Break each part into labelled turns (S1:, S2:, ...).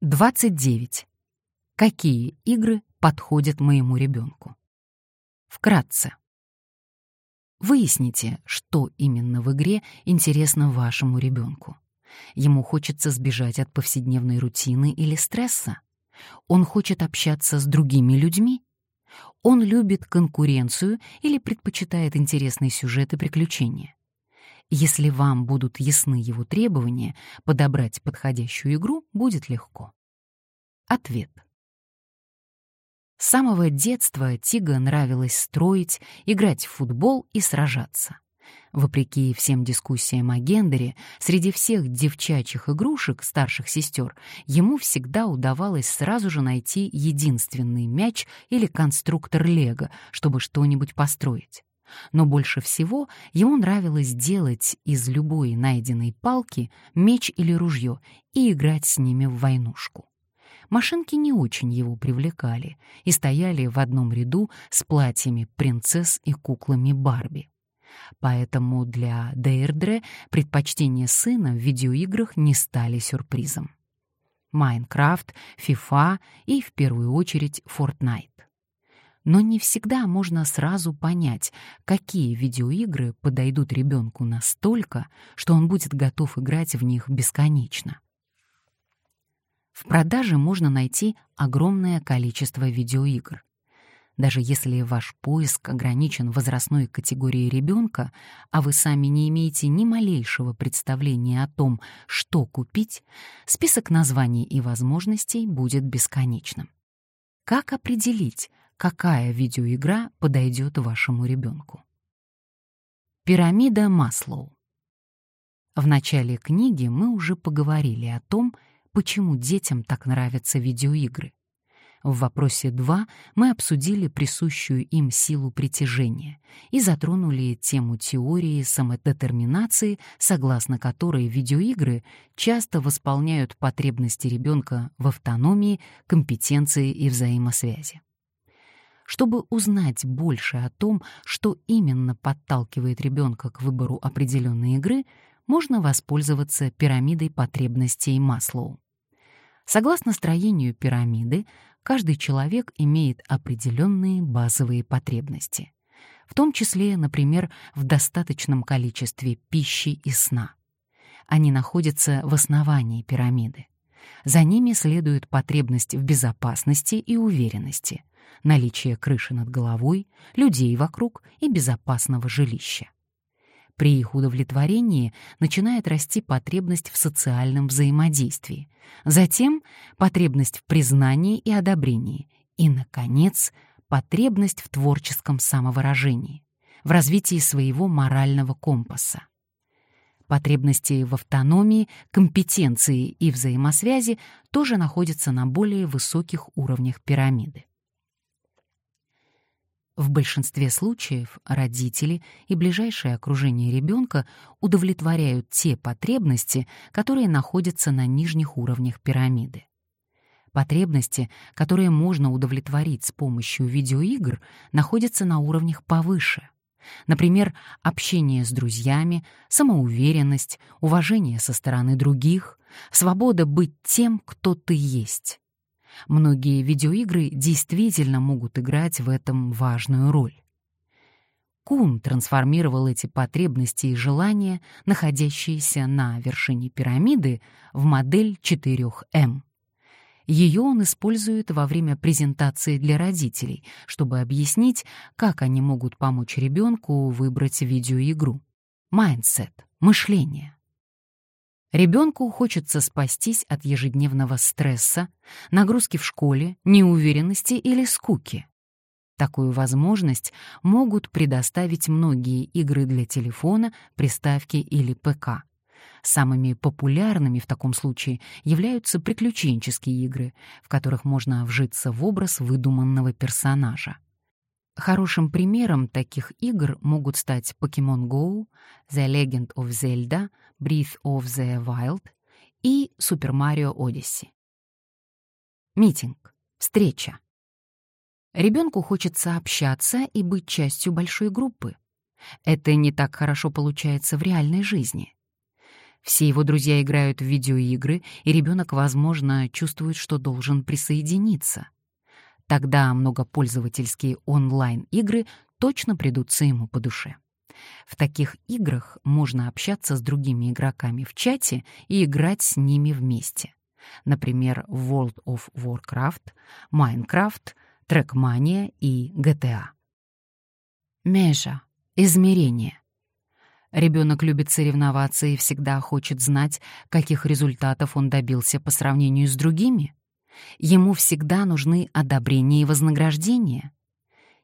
S1: 29. Какие игры подходят моему ребенку? Вкратце. Выясните, что именно в игре интересно вашему ребенку. Ему хочется сбежать от повседневной рутины или стресса. Он хочет общаться с другими людьми. Он любит конкуренцию или предпочитает интересные сюжеты приключения. Если вам будут ясны его требования, подобрать подходящую игру будет легко. Ответ. С самого детства Тига нравилось строить, играть в футбол и сражаться. Вопреки всем дискуссиям о гендере, среди всех девчачьих игрушек старших сестер ему всегда удавалось сразу же найти единственный мяч или конструктор лего, чтобы что-нибудь построить. Но больше всего ему нравилось делать из любой найденной палки меч или ружье и играть с ними в войнушку. Машинки не очень его привлекали и стояли в одном ряду с платьями принцесс и куклами Барби. Поэтому для Дейрдре предпочтения сына в видеоиграх не стали сюрпризом. Майнкрафт, FIFA и, в первую очередь, Fortnite. Но не всегда можно сразу понять, какие видеоигры подойдут ребенку настолько, что он будет готов играть в них бесконечно. В продаже можно найти огромное количество видеоигр. Даже если ваш поиск ограничен возрастной категорией ребенка, а вы сами не имеете ни малейшего представления о том, что купить, список названий и возможностей будет бесконечным. Как определить, какая видеоигра подойдет вашему ребенку. Пирамида Маслоу. В начале книги мы уже поговорили о том, почему детям так нравятся видеоигры. В вопросе 2 мы обсудили присущую им силу притяжения и затронули тему теории самодетерминации, согласно которой видеоигры часто восполняют потребности ребенка в автономии, компетенции и взаимосвязи. Чтобы узнать больше о том, что именно подталкивает ребенка к выбору определенной игры, можно воспользоваться пирамидой потребностей Маслоу. Согласно строению пирамиды, каждый человек имеет определенные базовые потребности, в том числе, например, в достаточном количестве пищи и сна. Они находятся в основании пирамиды. За ними следует потребность в безопасности и уверенности, наличие крыши над головой, людей вокруг и безопасного жилища. При их удовлетворении начинает расти потребность в социальном взаимодействии, затем потребность в признании и одобрении, и, наконец, потребность в творческом самовыражении, в развитии своего морального компаса. Потребности в автономии, компетенции и взаимосвязи тоже находятся на более высоких уровнях пирамиды. В большинстве случаев родители и ближайшее окружение ребенка удовлетворяют те потребности, которые находятся на нижних уровнях пирамиды. Потребности, которые можно удовлетворить с помощью видеоигр, находятся на уровнях повыше. Например, общение с друзьями, самоуверенность, уважение со стороны других, свобода быть тем, кто ты есть. Многие видеоигры действительно могут играть в этом важную роль. Кун трансформировал эти потребности и желания, находящиеся на вершине пирамиды, в модель 4М. Ее он использует во время презентации для родителей, чтобы объяснить, как они могут помочь ребенку выбрать видеоигру. Mindset — мышление. Ребенку хочется спастись от ежедневного стресса, нагрузки в школе, неуверенности или скуки. Такую возможность могут предоставить многие игры для телефона, приставки или ПК. Самыми популярными в таком случае являются приключенческие игры, в которых можно вжиться в образ выдуманного персонажа. Хорошим примером таких игр могут стать Pokemon Go, The Legend of Zelda, Breath of the Wild и Super Mario Odyssey. Митинг. Встреча. Ребенку хочется общаться и быть частью большой группы. Это не так хорошо получается в реальной жизни. Все его друзья играют в видеоигры, и ребенок, возможно, чувствует, что должен присоединиться. Тогда многопользовательские онлайн-игры точно придутся ему по душе. В таких играх можно общаться с другими игроками в чате и играть с ними вместе. Например, World of Warcraft, Minecraft, Trackmania и GTA. Межа. Измерение. Ребенок любит соревноваться и всегда хочет знать, каких результатов он добился по сравнению с другими. Ему всегда нужны одобрение и вознаграждение.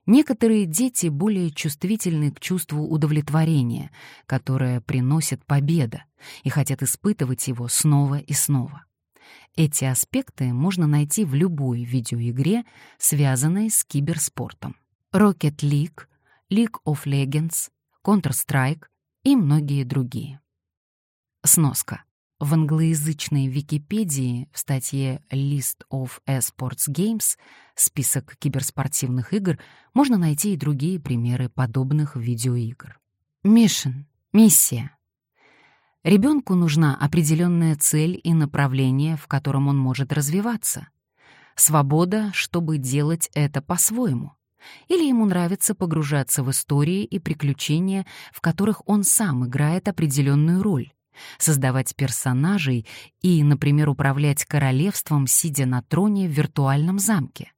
S1: Некоторые дети более чувствительны к чувству удовлетворения, которое приносит победа, и хотят испытывать его снова и снова. Эти аспекты можно найти в любой видеоигре, связанной с киберспортом. Rocket League, League of Legends, Counter-Strike и многие другие. Сноска. В англоязычной Википедии в статье List of Esports Games список киберспортивных игр можно найти и другие примеры подобных видеоигр. Mission — миссия. Ребенку нужна определенная цель и направление, в котором он может развиваться. Свобода, чтобы делать это по-своему. Или ему нравится погружаться в истории и приключения, в которых он сам играет определенную роль создавать персонажей и, например, управлять королевством, сидя на троне в виртуальном замке.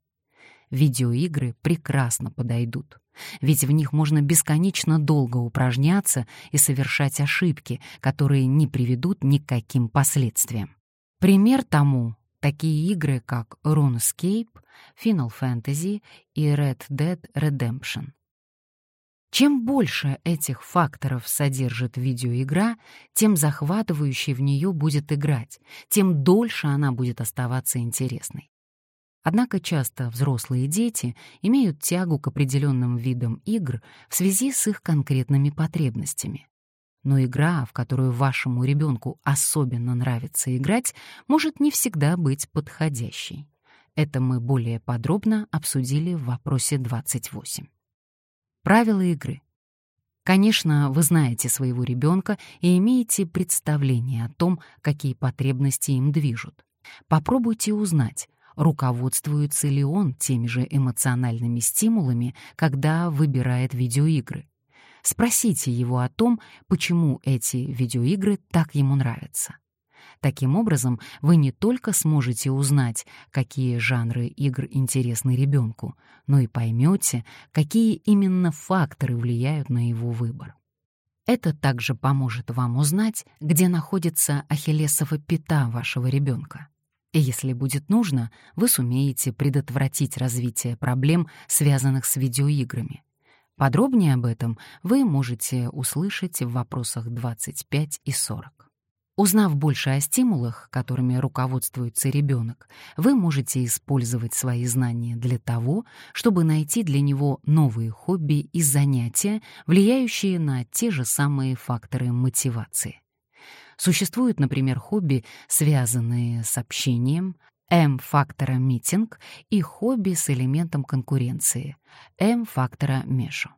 S1: Видеоигры прекрасно подойдут, ведь в них можно бесконечно долго упражняться и совершать ошибки, которые не приведут ни к каким последствиям. Пример тому — такие игры, как RuneScape, Final Fantasy и Red Dead Redemption. Чем больше этих факторов содержит видеоигра, тем захватывающей в нее будет играть, тем дольше она будет оставаться интересной. Однако часто взрослые дети имеют тягу к определенным видам игр в связи с их конкретными потребностями. Но игра, в которую вашему ребенку особенно нравится играть, может не всегда быть подходящей. Это мы более подробно обсудили в вопросе 28. Правила игры. Конечно, вы знаете своего ребенка и имеете представление о том, какие потребности им движут. Попробуйте узнать, руководствуется ли он теми же эмоциональными стимулами, когда выбирает видеоигры. Спросите его о том, почему эти видеоигры так ему нравятся. Таким образом, вы не только сможете узнать, какие жанры игр интересны ребенку, но и поймете, какие именно факторы влияют на его выбор. Это также поможет вам узнать, где находится ахиллесова пята вашего ребенка. И если будет нужно, вы сумеете предотвратить развитие проблем, связанных с видеоиграми. Подробнее об этом вы можете услышать в вопросах 25 и 40. Узнав больше о стимулах, которыми руководствуется ребенок, вы можете использовать свои знания для того, чтобы найти для него новые хобби и занятия, влияющие на те же самые факторы мотивации. Существуют, например, хобби, связанные с общением, М-фактора митинг и хобби с элементом конкуренции, М-фактора мешу.